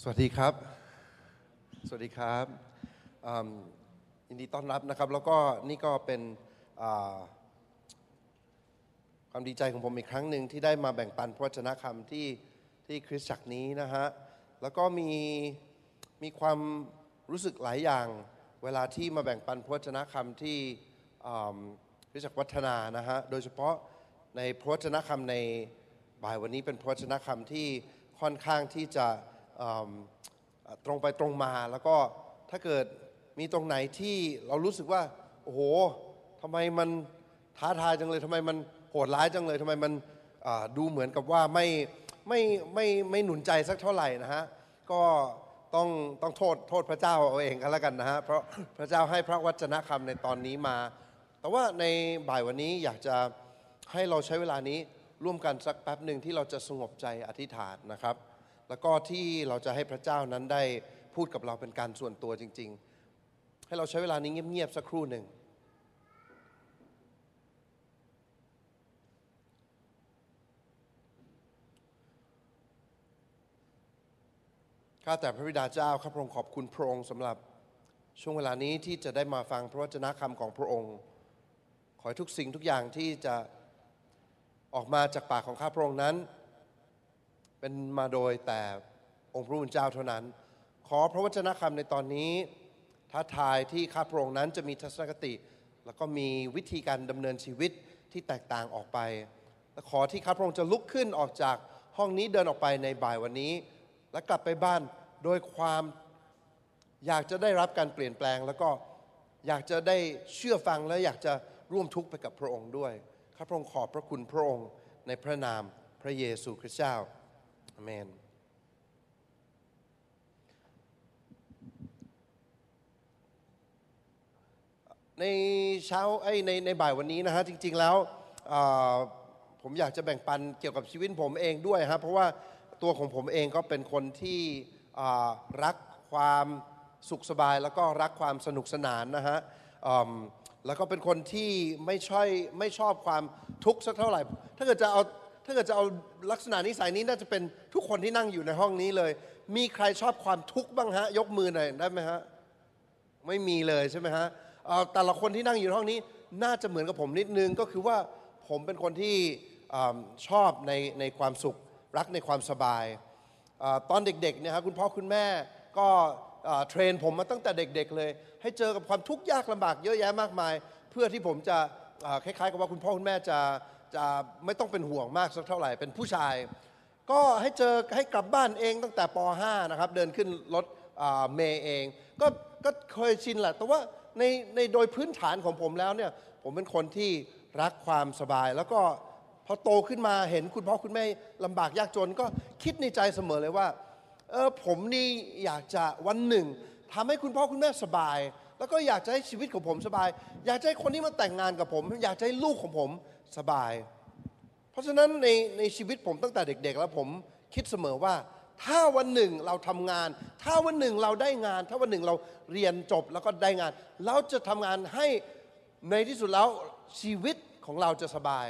สวัสดีครับ สวัสดีครับยินดีต้อนรับนะครับ แล้วก็นี่ก็เป็นความดีใจของผมอีกครั้งหนึ่งที่ได้มาแบ่งปันพระวจนะคำที่ที่คริสตจักรนี้นะฮะ แล้วก็มีมีความรู้สึกหลายอย่างเวลาที่มาแบ่งปันพระวจนะคำที่คริสตจักรวัฒนานะฮะ โดยเฉพาะในพระวจนะคำในบ่ายวันนี้เป็นพระวจนะคำที่ค่อนข้างที่จะ ตรงไปตรงมาแล้วก็ถ้าเกิดมีตรงไหนที่เรารู้สึกว่า โอ้โหทำไมมันท้าทายจังเลยทำไมมันโหดร้ายจังเลยทำไมมันดูเหมือนกับว่าไม่ไม่ไม่ไม่หนุนใจสักเท่าไหร่นะฮะก็ต้องต้องโทษโทษพระเจ้าเอาเองกันแล้วกันนะฮะเพราะพระเจ้าให้พระวจนะคำในตอนนี้มา แต่ว่าในบ่ายวันนี้อยากจะให้เราใช้เวลานี้ร่วมกันสักแป๊บหนึ่งที่เราจะสงบใจอธิษฐานนะครับ แล้วก็ที่เราจะให้พระเจ้านั้นได้พูดกับเราเป็นการส่วนตัวจริง ๆ ให้เราใช้เวลานี้เงียบๆสักครู่หนึ่งข้าแต่พระบิดาเจ้าข้าพระองค์ขอบคุณพระองค์สำหรับช่วงเวลานี้ที่จะได้มาฟังพระวจนะคำของพระองค์ ขอให้ทุกสิ่งทุกอย่างที่จะออกมาจากปากของข้าพระองค์นั้น เป็นมาโดยแต่องค์พระผู้เป็นเจ้าเท่านั้น ขอพระวจนะคำในตอนนี้ท้าทายที่ข้าพระองค์นั้นจะมีทัศนคติ แล้วก็มีวิธีการดำเนินชีวิตที่แตกต่างออกไปและขอที่ข้าพระองค์จะลุกขึ้นออกจากห้องนี้เดินออกไปในบ่ายวันนี้ และกลับไปบ้านโดยความอยากจะได้รับการเปลี่ยนแปลง แล้วก็อยากจะได้เชื่อฟังและอยากจะร่วมทุกข์ไปกับพระองค์ด้วย ข้าพระองค์ขอบพระคุณพระองค์ในพระนามพระเยซูคริสต์เจ้า อเมนในเช้าไอ้ในในบ่ายวันนี้นะฮะจริง ๆแล้วผมอยากจะแบ่งปันเกี่ยวกับชีวิตผมเองด้วยฮะเพราะว่าตัวของผมเองก็เป็นคนที่รักความสุขสบายแล้วก็รักความสนุกสนานนะฮะแล้วก็เป็นคนที่ไม่ชอบไม่ชอบความทุกข์สักเท่าไหร่ ถ้าเกิดจะเอา ถ้าเกิดจะเอาลักษณะนิสัยนี้น่าจะเป็นทุกคนที่นั่งอยู่ในห้องนี้เลย มีใครชอบความทุกข์บ้างฮะ ยกมือหน่อยได้ไหมฮะ ไม่มีเลยใช่ไหมฮะเอ่อแต่ละคนที่นั่งอยู่ในห้องนี้น่าจะเหมือนกับผมนิดนึงก็คือว่าผมเป็นคนที่อชอบในในความสุขรักในความสบายอตอนเด็กๆเนี่ยครับคุณพ่อคุณแม่ก็เทรนผมมาตั้งแต่เด็กๆเลย ให้เจอกับความทุกข์ยากลำบากเยอะแยะมากมาย เพื่อที่ผมจะคล้ายๆกับว่าคุณพ่อคุณแม่จะ จะไม่ต้องเป็นห่วงมากสักเท่าไหร่เป็นผู้ชาย ก็ให้เจอให้กลับบ้านเองตั้งแต่ป .5 นะครับเดินขึ้นรถเมย์เอง ก็ก็เคยชินแหละ แต่ว่าในในโดยพื้นฐานของผมแล้วเนี่ยผมเป็นคนที่รักความสบาย แล้วก็พอโตขึ้นมาเห็นคุณพ่อคุณแม่ลำบากยากจน ก็คิดในใจเสมอเลยว่าเออผมนี่อยากจะวันหนึ่งทำให้คุณพ่อคุณแม่สบาย แล้วก็อยากจะให้ชีวิตของผมสบาย อยากจะให้คนที่มาแต่งงานกับผม อยากจะให้ลูกของผม สบาย เพราะฉะนั้นในในชีวิตผมตั้งแต่เด็ก ๆ แล้วผมคิดเสมอว่า ถ้าวันหนึ่งเราทำงาน ถ้าวันหนึ่งเราได้งาน ถ้าวันหนึ่งเราเรียนจบแล้วก็ได้งาน เราจะทำงานให้ในที่สุดแล้วชีวิตของเราจะสบาย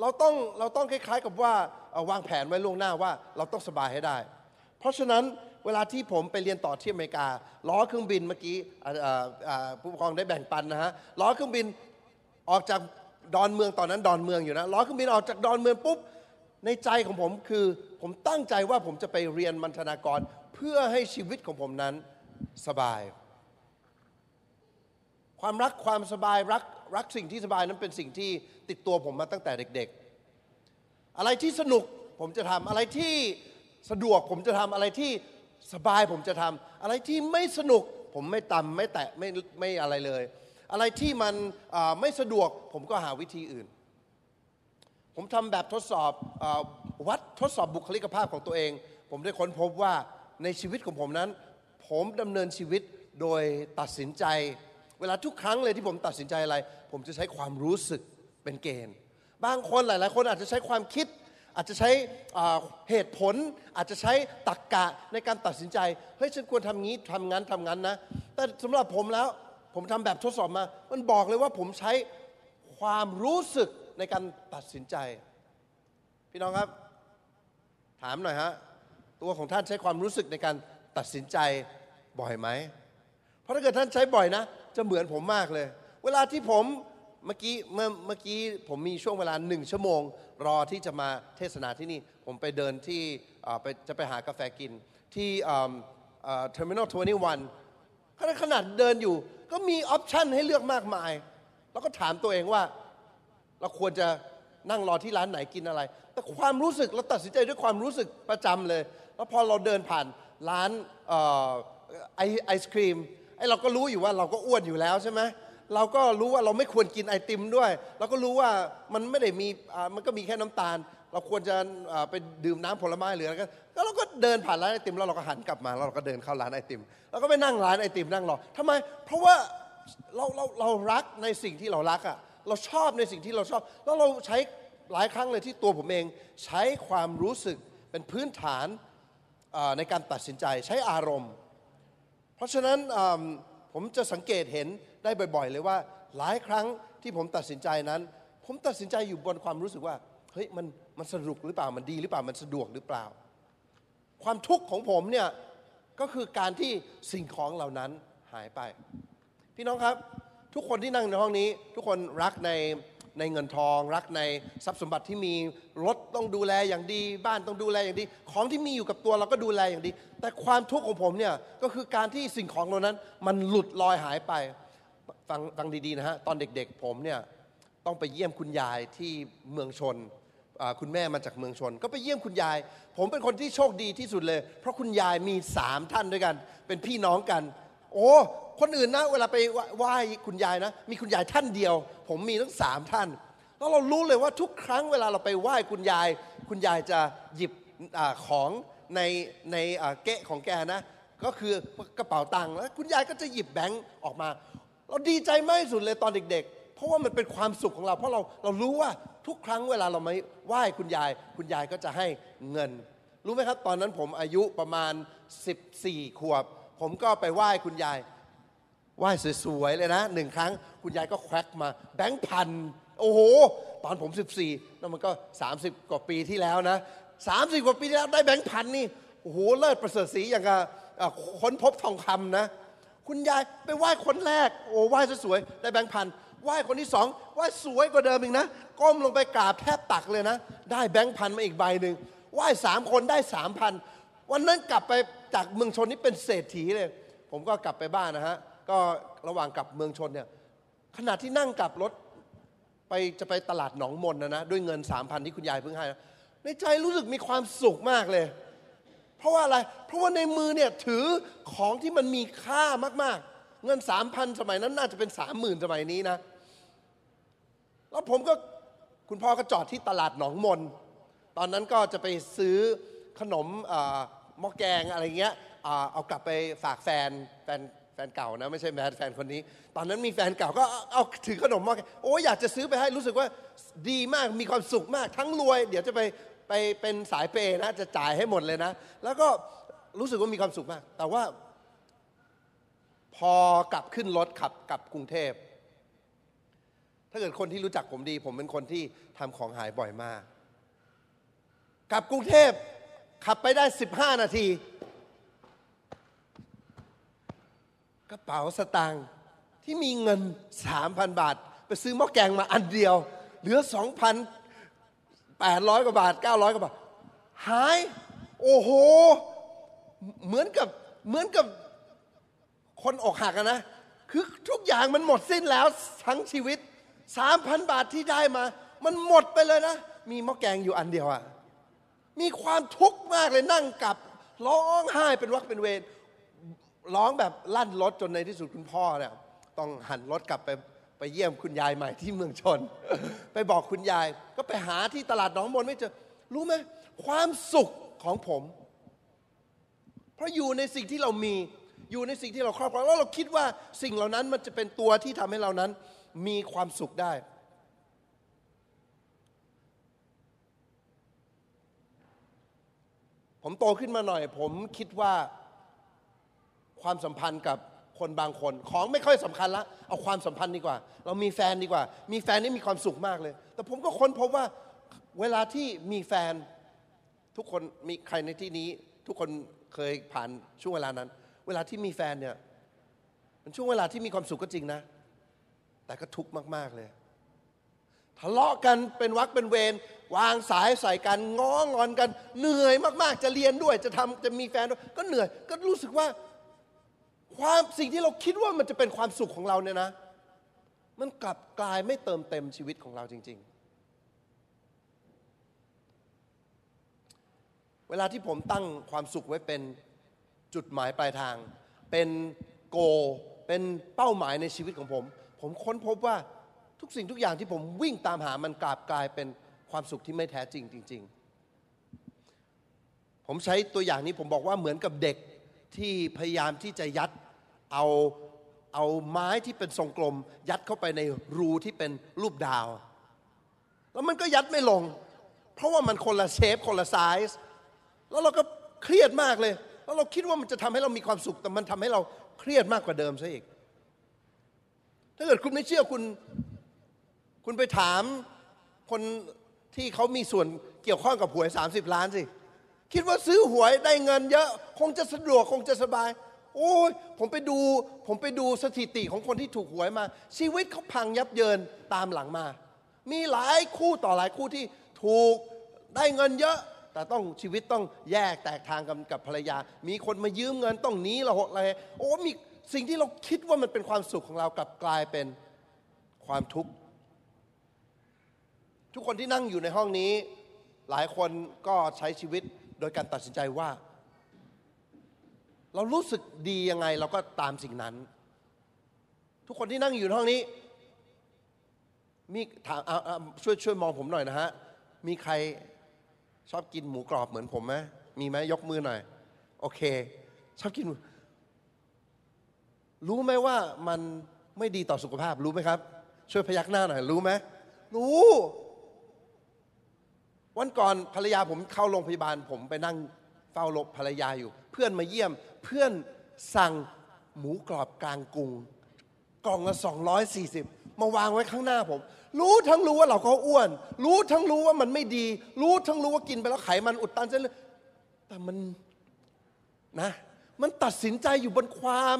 เราต้องเราต้องคล้าย ๆ กับว่าวางแผนไว้ล่วงหน้าว่าเราต้องสบายให้ได้ เพราะฉะนั้นเวลาที่ผมไปเรียนต่อที่อเมริกา ล้อเครื่องบินเมื่อกี้ผู้ปกครองได้แบ่งปันนะฮะล้อเครื่องบินออกจาก ดอนเมืองตอนนั้นดอนเมืองอยู่นะล้อเครื่องบินออกจากดอนเมืองปุ๊บในใจของผมคือผมตั้งใจว่าผมจะไปเรียนมัณฑนากรเพื่อให้ชีวิตของผมนั้นสบาย ความรักความสบายรักรักสิ่งที่สบายนั้นเป็นสิ่งที่ติดตัวผมมาตั้งแต่เด็ก ๆ อะไรที่สนุกผมจะทำอะไรที่สะดวกผมจะทำอะไรที่สบายผมจะทำอะไรที่ไม่สนุกผมไม่ตำไม่แตะไม่ไม่อะไรเลย อะไรที่มันไม่สะดวกผมก็หาวิธีอื่น ผมทำแบบทดสอบอวัดทดสอบบุคลิกภาพของตัวเอง ผมได้ค้นพบว่าในชีวิตของผมนั้น ผมดำเนินชีวิตโดยตัดสินใจ เวลาทุกครั้งเลยที่ผมตัดสินใจอะไร ผมจะใช้ความรู้สึกเป็นเกณฑ์ บางคนหลาย ๆ คนอาจจะใช้ความคิด อาจจะใช้เหตุผล อาจจะใช้ตรรกกะในการตัดสินใจเฮ้ยฉันควรทำงี้ทำงั้นทำงั้นนะแต่สำหรับผมแล้ว ผมทำแบบทดสอบมา มันบอกเลยว่าผมใช้ความรู้สึกในการตัดสินใจ พี่น้องครับ ถามหน่อยฮะตัวของท่านใช้ความรู้สึกในการตัดสินใจบ่อยไหม เพราะถ้าเกิดท่านใช้บ่อยนะ จะเหมือนผมมากเลย เวลาที่ผมเมื่อกี้เมื่อเมื่อกี้ผมมีช่วงเวลาหนึ่งชั่วโมง รอที่จะมาเทศนาที่นี่ ผมไปเดินที่ไปจะไปหากาแฟกินที่ Terminal 21ขนาด ขนาดเดินอยู่ ก็มี option ให้เลือกมากมาย แล้วก็ถามตัวเองว่า เราควรจะนั่งรอที่ร้านไหนกินอะไร แต่ความรู้สึกเราตัดสินใจด้วยความรู้สึกประจำเลย แล้วพอเราเดินผ่านร้านออไอไอศกรีมไอเราก็รู้อยู่ว่าเราก็อ้วนอยู่แล้วใช่ไหมเราก็รู้ว่าเราไม่ควรกินไอติมด้วย เราก็รู้ว่ามันไม่ได้มีมันก็มีแค่น้ำตาล เราควรจะไปดื่มน้ำผลไม้หรืออะไรก็แล้วเราก็เดินผ่านร้านไอติมแล้วเราก็หันกลับมาแล้วเราก็เดินเข้าร้านไอติมแล้วก็ไปนั่งร้านไอติมนั่งรอทำไม เพราะว่าเราเราเรารักในสิ่งที่เรารักอะ่ะเราชอบในสิ่งที่เราชอบ แล้วเราใช้หลายครั้งเลยที่ตัวผมเอง ใช้ความรู้สึกเป็นพื้นฐานในการตัดสินใจใช้อารมณ์ เพราะฉะนั้นผมจะสังเกตเห็นได้บ่อย ๆ เลยว่าหลายครั้งที่ผมตัดสินใจนั้น ผมตัดสินใจอยู่บนความรู้สึกว่าเฮ้ยมัน มันสนุกหรือเปล่ามันดีหรือเปล่ามันสะดวกหรือเปล่า ความทุกข์ของผมเนี่ยก็คือการที่สิ่งของเหล่านั้นหายไป พี่น้องครับ ทุกคนที่นั่งในห้องนี้ ทุกคนรักในในเงินทอง รักในทรัพย์สมบัติที่มีรถต้องดูแลอย่างดี บ้านต้องดูแลอย่างดี ของที่มีอยู่กับตัวเราก็ดูแลอย่างดี แต่ความทุกข์ของผมเนี่ยก็คือการที่สิ่งของเหล่านั้น มันหลุดลอยหายไปฟังฟังดีๆนะฮะตอนเด็กๆผมเนี่ยต้องไปเยี่ยมคุณยายที่เมืองชน คุณแม่มาจากเมืองชน ก็ไปเยี่ยมคุณยาย ผมเป็นคนที่โชคดีที่สุดเลย เพราะคุณยายมีสามท่านด้วยกัน เป็นพี่น้องกัน โอ้คนอื่นนะเวลาไปไหว้คุณยายนะ มีคุณยายท่านเดียว ผมมีทั้งสามท่านแล้วเรารู้เลยว่าทุกครั้งเวลาเราไปไหว้คุณยาย คุณยายจะหยิบอของในในเกะของแกนะ ก็คือกระเป๋าตังค์แล้วคุณยายก็จะหยิบแบงค์ออกมา เราดีใจมากที่สุดเลยตอนเด็ก ๆ เพราะว่ามันเป็นความสุขของเรา เพราะเราเรารู้ว่า ทุกครั้งเวลาเราไม่ไหว้คุณยาย คุณยายก็จะให้เงิน รู้ไหมครับ ตอนนั้นผมอายุประมาณ 14 ขวบ ผมก็ไปไหว้คุณยาย ไหว้สวยๆเลยนะหนึ่งครั้ง คุณยายก็แควักมา แบงค์พัน โอ้โห ตอนผม 14นั่นมันก็ 30 กว่าปีที่แล้วนะ 30 กว่าปีที่แล้วได้แบงค์พันนี่ โอ้โห เลิศประเสริฐศรีอย่างกับค้นพบทองคำนะ คุณยายไปไหว้คนแรก โอ้ไหว้สวยๆได้แบงค์พันไหว้คนที่สองไหว้สวยกว่าเดิมอีกนะ ก้มลงไปกราบแทบตักเลยนะ ได้แบงค์พันมาอีกใบหนึ่งไหว้สามคนได้สามพันวันนั้นกลับไปจากเมืองชนนี่เป็นเศรษฐีเลย ผมก็กลับไปบ้านนะฮะ ก็ระหว่างกลับเมืองชนเนี่ยขณะที่นั่งกลับรถไปจะไปตลาดหนองมนนะนะด้วยเงินสามพันที่คุณยายเพิ่งให้นะในใจรู้สึกมีความสุขมากเลย เพราะว่าอะไร เพราะว่าในมือเนี่ยถือของที่มันมีค่ามากๆ เงินสามพันสมัยนั้นน่าจะเป็นสามหมื่นสมัยนี้นะ แล้วผมก็ คุณพ่อก็จอดที่ตลาดหนองมน ตอนนั้นก็จะไปซื้อขนมหม้อแกงอะไรเงี้ยเอากลับไปฝากแฟนแฟนแฟนเก่านะไม่ใช่แมนแฟนคนนี้ ตอนนั้นมีแฟนเก่าก็เอาถือขนมหม้อแกงโอ้ยอยากจะซื้อไปให้รู้สึกว่าดีมากมีความสุขมาก ทั้งรวย เดี๋ยวจะไปไปเป็นสายเปย์นะจะจ่ายให้หมดเลยนะ แล้วก็รู้สึกว่ามีความสุขมาก แต่ว่า พอกลับขึ้นรถขับกลับกรุงเทพ ถ้าเกิดคนที่รู้จักผมดี ผมเป็นคนที่ทำของหายบ่อยมาก กลับกรุงเทพขับไปได้ 15 นาที กระเป๋าสตางค์ที่มีเงิน 3,000 บาท ไปซื้อหม้อแกงมาอันเดียว เหลือ 2,800 กว่าบาท 900 กว่าบาท หาย โอ้โห เหมือนกับเหมือนกับคนอกหักนะ คือทุกอย่างมันหมดสิ้นแล้วทั้งชีวิต 3,000บาทที่ได้มา มันหมดไปเลยนะ มีหม้อแกงอยู่อันเดียวอะมีความทุกข์มากเลยนั่งกลับ ร้องไห้เป็นวักเป็นเวรร้องแบบลั่นรถจนในที่สุดคุณพ่อเนี่ยต้องหันรถกลับไปไปเยี่ยมคุณยายใหม่ที่เมืองชน ไปบอกคุณยาย ก็ไปหาที่ตลาดหนองมนไม่เจอรู้ไหมความสุขของผม เพราะอยู่ในสิ่งที่เรามีอยู่ในสิ่งที่เราครอบครองแล้วเราคิดว่าสิ่งเหล่านั้นมันจะเป็นตัวที่ทำให้เรานั้น มีความสุขได้ ผมโตขึ้นมาหน่อย ผมคิดว่าความสัมพันธ์กับคนบางคน ของไม่ค่อยสำคัญละเอาความสัมพันธ์ดีกว่า เรามีแฟนดีกว่า มีแฟนนี่มีความสุขมากเลย แต่ผมก็ค้นพบว่าเวลาที่มีแฟนทุกคนมีใครในที่นี้ ทุกคนเคยผ่านช่วงเวลานั้น เวลาที่มีแฟนเนี่ยมันช่วงเวลาที่มีความสุขก็จริงนะ แต่ก็ทุกข์มาก ๆ เลย ทะเลาะกันเป็นวักเป็นเวรวางสายใส่กันง้องอนกัน เหนื่อยมากๆ จะเรียนด้วยจะทำจะมีแฟนด้วย ก็เหนื่อยก็รู้สึกว่าความสิ่งที่เราคิดว่ามันจะเป็นความสุขของเราเนี่ยนะ มันกลับกลายไม่เติมเต็มชีวิตของเราจริง ๆ เวลาที่ผมตั้งความสุขไว้เป็นจุดหมายปลายทาง เป็นโก เป็นเป้าหมายในชีวิตของผม ผมค้นพบว่าทุกสิ่งทุกอย่างที่ผมวิ่งตามหามันกลับกลายเป็นความสุขที่ไม่แท้จริงจริง ๆ ผมใช้ตัวอย่างนี้ผมบอกว่าเหมือนกับเด็กที่พยายามที่จะยัดเอาเอาไม้ที่เป็นทรงกลม ยัดเข้าไปในรูที่เป็นรูปดาว แล้วมันก็ยัดไม่ลง เพราะว่ามันคนละเชฟคนละไซส์แล้วเราก็เครียดมากเลย แล้วเราคิดว่ามันจะทำให้เรามีความสุขแต่มันทำให้เราเครียดมากกว่าเดิมซะอีก ถ้าเกิดคุณไม่เชื่อคุณ คุณไปถามคนที่เขามีส่วนเกี่ยวข้องกับหวย 30 ล้านสิ คิดว่าซื้อหวยได้เงินเยอะ คงจะสะดวกคงจะสบาย โอ้ยผมไปดู ผมไปดูสถิติของคนที่ถูกหวยมา ชีวิตเขาพังยับเยินตามหลังมา มีหลายคู่ต่อหลายคู่ที่ถูกได้เงินเยอะ แต่ต้องชีวิตต้องแยกแตกทางกันกับภรรยา มีคนมายืมเงินต้องหนีละหดอะไรโอ้มี สิ่งที่เราคิดว่ามันเป็นความสุขของเรากลับกลายเป็นความทุกข์ทุกคนที่นั่งอยู่ในห้องนี้ หลายคนก็ใช้ชีวิตโดยการตัดสินใจว่า เรารู้สึกดียังไงเราก็ตามสิ่งนั้น ทุกคนที่นั่งอยู่ในห้องนี้ มีถามช่วยช่วยมองผมหน่อยนะฮะ มีใครชอบกินหมูกรอบเหมือนผมไหมมีไหมยกมือหน่อย โอเค ชอบกินหมู รู้ไหมว่ามันไม่ดีต่อสุขภาพรู้ไหมครับ ช่วยพยักหน้าหน่อยรู้ไหมรู้ วันก่อนภรรยาผมเข้าโรงพยาบาล ผมไปนั่งเฝ้าลบภรรยาอยู่ เพื่อนมาเยี่ยม เพื่อนสั่งหมูกรอบกลางกรุงกล่องละ240 มาวางไว้ข้างหน้าผม รู้ทั้งรู้ว่าเราเขาอ้วน รู้ทั้งรู้ว่ามันไม่ดี รู้ทั้งรู้ว่ากินไปแล้วไขมันอุดตันเส้นเลือดแต่มันนะ มันตัดสินใจอยู่บนความ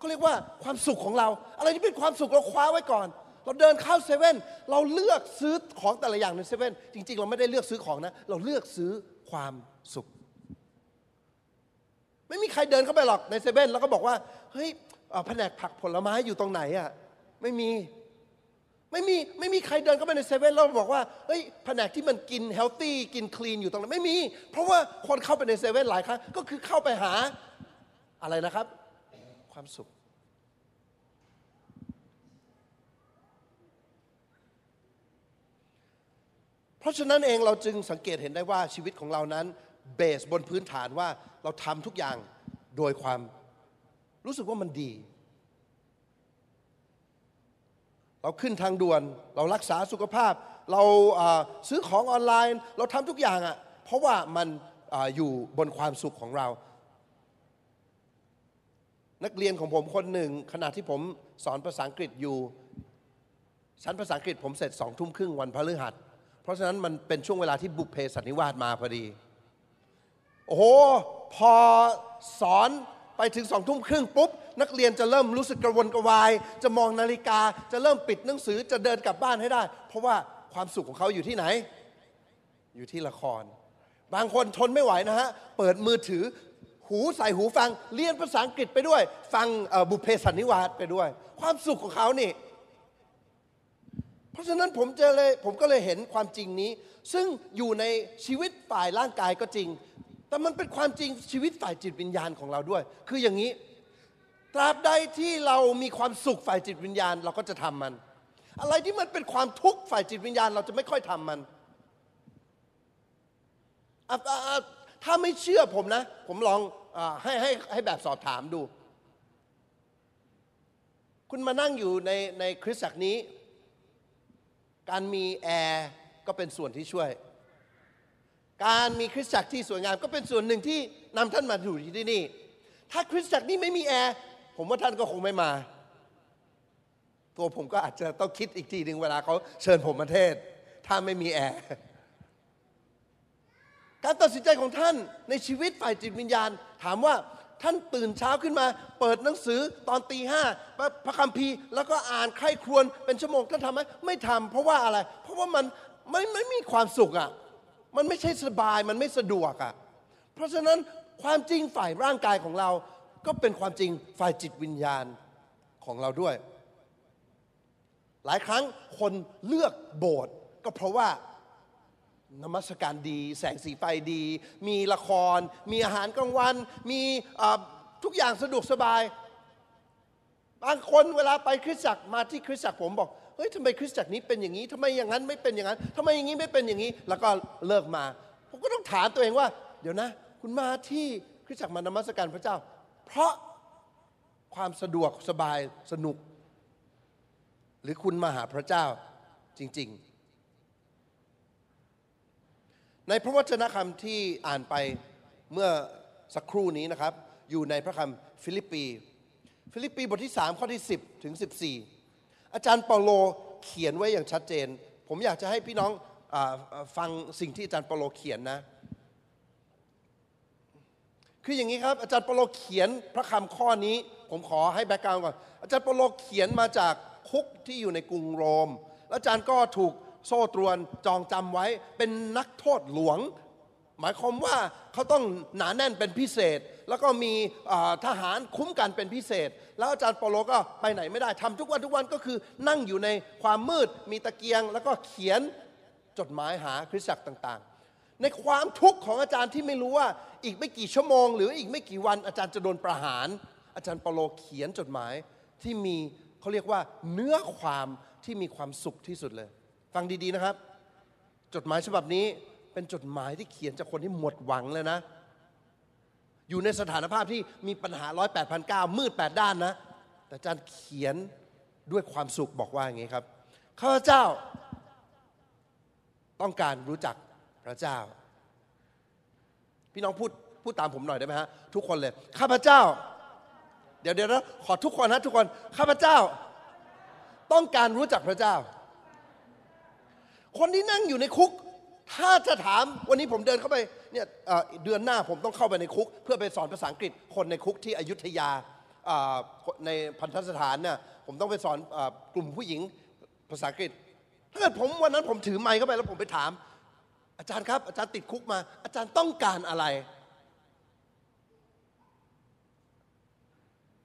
ก็เรียกว่าความสุขของเรา อะไรที่เป็นความสุขเราคว้าไว้ก่อน เราเดินเข้าเซเว่นเราเลือกซื้อของแต่ละอย่างในเซเว่นจริง ๆ เราไม่ได้เลือกซื้อของนะ เราเลือกซื้อความสุข ไม่มีใครเดินเข้าไปหรอกในเซเว่นแล้วก็บอกว่าเฮ้ยเอ่อแผนกผักผลไม้อยู่ตรงไหนอะไม่มีไม่มีไม่มีใครเดินเข้าไปในเซเว่นแล้วบอกว่าเฮ้ยแผนกที่มันกิน healthy กิน clean อยู่ตรงนั้นไม่มี เพราะว่าคนเข้าไปในเซเว่นหลายครั้งก็คือเข้าไปหาอะไรนะครับ ความสุข เพราะฉะนั้นเองเราจึงสังเกตเห็นได้ว่าชีวิตของเรานั้นเบสบนพื้นฐานว่าเราทำทุกอย่างโดยความรู้สึกว่ามันดี เราขึ้นทางด่วน เรารักษาสุขภาพ เราซื้อของออนไลน์ เราทำทุกอย่างอะ่ะเพราะว่ามันออยู่บนความสุขของเรา นักเรียนของผมคนหนึ่ง ขณะที่ผมสอนภาษาอังกฤษอยู่ชั้นภาษาอังกฤษผมเสร็จสองทุ่มครึ่งวันพฤหัส เพราะฉะนั้นมันเป็นช่วงเวลาที่บุพเพสันนิวาสมาพอดี โอ้โห พอสอนไปถึงสองทุ่มครึ่งปุ๊บ นักเรียนจะเริ่มรู้สึกกระวนกระวาย จะมองนาฬิกาจะเริ่มปิดหนังสือจะเดินกลับบ้านให้ได้ เพราะว่าความสุขของเขาอยู่ที่ไหน อยู่ที่ละคร บางคนทนไม่ไหวนะฮะ เปิดมือถือ หูใส่หูฟังเรียนภาษาอังกฤษไปด้วย ฟังบุพเพสันนิวาสไปด้วย ความสุขของเขานี่ เพราะฉะนั้นผมจอเลยผมก็เลยเห็นความจริงนี้ ซึ่งอยู่ในชีวิตฝ่ายร่างกายก็จริง แต่มันเป็นความจริงชีวิตฝ่ายจิตวิญญาณของเราด้วย คืออย่างนี้ตราบใดที่เรามีความสุขฝ่ายจิตวิญญาณเราก็จะทำมัน อะไรที่มันเป็นความทุกข์ฝ่ายจิตวิญญาณ เราจะไม่ค่อยทำมันถ้าไม่เชื่อผมนะ ผมลอง ให้ให้ให้แบบสอบถามดู คุณมานั่งอยู่ในในคริสตจักรนี้ การมีแอร์ก็เป็นส่วนที่ช่วย การมีคริสตจักรที่สวยงามก็เป็นส่วนหนึ่งที่นำท่านมาอยู่ที่นี่ ถ้าคริสตจักรนี้ไม่มีแอร์ผมว่าท่านก็คงไม่มา ตัวผมก็อาจจะต้องคิดอีกทีหนึ่งเวลาเขาเชิญผมมาเทศ ถ้าไม่มีแอร์ การตัดสินใจของท่านในชีวิตฝ่ายจิตวิญญาณ ถามว่าท่านตื่นเช้าขึ้นมา เปิดหนังสือตอนตีห้าพระคัมภีร์ แล้วก็อ่านใคร่ครวญเป็นชั่วโมงท่านทำไหมไม่ทำเพราะว่าอะไร เพราะว่ามันไม่ไม่มีความสุขอะมันไม่ใช่สบายมันไม่สะดวกอะเพราะฉะนั้นความจริงฝ่ายร่างกายของเรา ก็เป็นความจริงฝ่ายจิตวิญญาณของเราด้วย หลายครั้งคนเลือกโบสถ์ก็เพราะว่า นมัสการดี แสงสีไฟดี มีละคร มีอาหารกลางวัน มีทุกอย่างสะดวกสบาย บางคนเวลาไปคริสตจักรมาที่คริสตจักรผมบอกเฮ้ยทำไมคริสตจักรนี้เป็นอย่างนี้ทำไมอย่างนั้นไม่เป็นอย่างนั้นทำไมอย่างนี้ไม่เป็นอย่างนี้ แล้วก็เลิกมา ผมก็ต้องถามตัวเองว่า เดี๋ยวนะ คุณมาที่คริสตจักรมานมัสการพระเจ้า เพราะความสะดวกสบายสนุก หรือคุณมาหาพระเจ้าจริง ๆ ในพระวจนะคำที่อ่านไปเมื่อสักครู่นี้นะครับ อยู่ในพระคำฟิลิปปี ฟิลิปปีบทที่ 3 ข้อที่ 10 ถึง 14 อาจารย์เปาโลเขียนไว้อย่างชัดเจน ผมอยากจะให้พี่น้องอฟังสิ่งที่อาจารย์เปาโลเขียนนะ คืออย่างนี้ครับ อาจารย์เปาโลเขียนพระคำข้อนี้ ผมขอให้ background ก่อน อาจารย์เปาโลเขียนมาจากคุกที่อยู่ในกรุงโรม แล้วอาจารย์ก็ถูก โซ่ตรวนจองจำไว้เป็นนักโทษหลวง หมายความว่าเขาต้องหนาแน่นเป็นพิเศษ แล้วก็มีทหารคุ้มกันเป็นพิเศษ แล้วอาจารย์เปโลก็ไปไหนไม่ได้ทำทุกวันทุกวันก็คือนั่งอยู่ในความมืดมีตะเกียง แล้วก็เขียนจดหมายหาคริสตจักรต่างๆ ในความทุกข์ของอาจารย์ที่ไม่รู้ว่าอีกไม่กี่ชั่วโมง หรืออีกไม่กี่วันอาจารย์จะโดนประหาร อาจารย์เปโลเขียนจดหมายที่มีเขาเรียกว่าเนื้อความที่มีความสุขที่สุดเลย ฟังดีๆนะครับ จดหมายฉบับนี้เป็นจดหมายที่เขียนจากคนที่หมดหวังเลยนะ อยู่ในสถานภาพที่มีปัญหาร้อยแปดพันเก้ามืดแปดด้านนะ แต่อาจารย์เขียนด้วยความสุขบอกว่าอย่างนี้ครับข้าพเจ้า ต้องการรู้จักพระเจ้า พี่น้องพูดพูดตามผมหน่อยได้ไหมฮะทุกคนเลยข้าพเจ้า เดี๋ยวเดี๋ยวนะขอทุกคนนะทุกคนข้าพเจ้า ต้องการรู้จักพระเจ้า คนที่นั่งอยู่ในคุก ถ้าจะถามวันนี้ผมเดินเข้าไปเนี่ยเเดือนหน้าผมต้องเข้าไปในคุก เพื่อไปสอนภาษาอังกฤษ คนในคุกที่อยุธยาในพันธสถานเนี่ยผมต้องไปสอนอกลุ่มผู้หญิงภาษาอังกฤษ ถ้าเกิดผมวันนั้นผมถือไมค์เข้าไปแล้วผมไปถาม อาจารย์ครับ อาจารย์ติดคุกมา อาจารย์ต้องการอะไร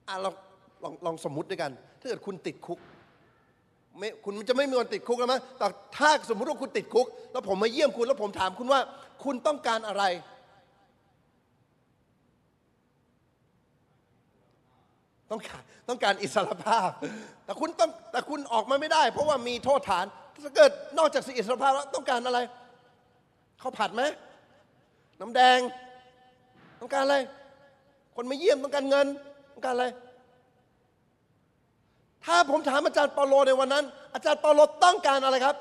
อะลองลองลองสมมุติด้วยกัน ถ้าเกิดคุณติดคุก ไม่คุณจะไม่มีวันติดคุกแล้วมั้ยแต่ถ้าสมมติว่าคุณติดคุก แล้วผมมาเยี่ยมคุณแล้วผมถามคุณว่า คุณต้องการอะไร ต้องการต้องการอิสรภาพ แต่คุณต้องแต่คุณออกมาไม่ได้ เพราะว่ามีโทษฐานถ้าเกิดนอกจากสิอิสรภาพแล้วต้องการอะไรข้าวผัดไหมน้ำแดง ต้องการอะไร คนมาเยี่ยมต้องการเงิน ต้องการอะไร ถ้าผมถามอาจารย์เปาโลในวันนั้น อาจารย์เปาโลต้องการอะไรครับ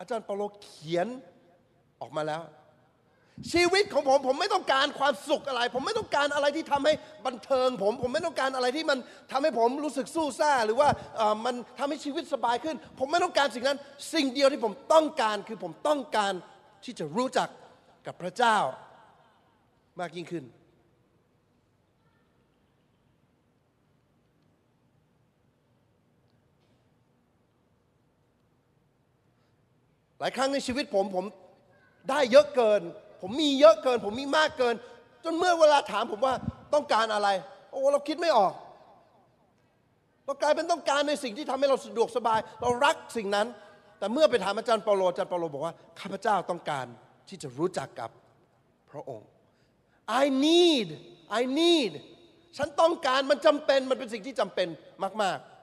อาจารย์เปาโลเขียนออกมาแล้ว ชีวิตของผมผมไม่ต้องการความสุขอะไร ผมไม่ต้องการอะไรที่ทำให้บันเทิงผม ผมไม่ต้องการอะไรที่มันทำให้ผมรู้สึกสู้ซ่า หรือว่ามันทำให้ชีวิตสบายขึ้น ผมไม่ต้องการสิ่งนั้น สิ่งเดียวที่ผมต้องการคือผมต้องการที่จะรู้จักกับพระเจ้ามากยิ่งขึ้นายครั้งในชีวิตผมผมได้เยอะเกิน ผมมีเยอะเกิน ผมมีมากเกิน จนเมื่อเวลาถามผมว่าต้องการอะไร โอ้เราคิดไม่ออก เรากลายเป็นต้องการในสิ่งที่ทำให้เราสะดวกสบาย เรารักสิ่งนั้น แต่เมื่อไปถามอาจารย์เปาโลอาจารย์เปาโลบอกว่าข้าพเจ้าต้องการที่จะรู้จักกับพระองค์ I need I need ฉันต้องการมันจำเป็นมันเป็นสิ่งที่จำเป็นมาก ๆ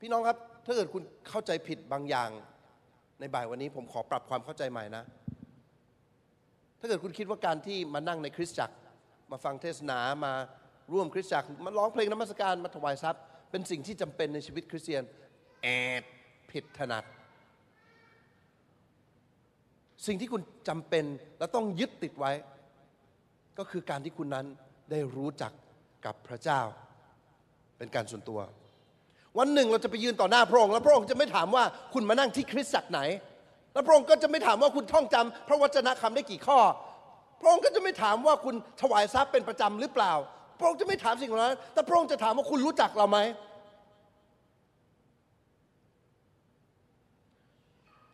พี่น้องครับถ้าเกิดคุณเข้าใจผิดบางอย่างในบ่ายวันนี้ผมขอปรับความเข้าใจใหม่นะ ถ้าเกิดคุณคิดว่าการที่มานั่งในคริสตจักร มาฟังเทศนามาร่วมคริสตจักรมาร้องเพลงนมัสการมาถวายทรัพย์ เป็นสิ่งที่จำเป็นในชีวิตคริสเตียนแอบผิดถนัด สิ่งที่คุณจำเป็นและต้องยึดติดไว้ ก็คือการที่คุณนั้นได้รู้จักกับพระเจ้า เป็นการส่วนตัว วันหนึ่งเราจะไปยืนต่อหน้าพระองค์แล้วพระองค์จะไม่ถามว่าคุณมานั่งที่คริสตจักรไหน แล้วพระองค์ก็จะไม่ถามว่าคุณท่องจำพระวจนะคำได้กี่ข้อ พระองค์ก็จะไม่ถามว่าคุณถวายทรัพย์เป็นประจำหรือเปล่า พระองค์จะไม่ถามสิ่งเหล่านั้น แต่พระองค์จะถามว่าคุณรู้จักเราไหม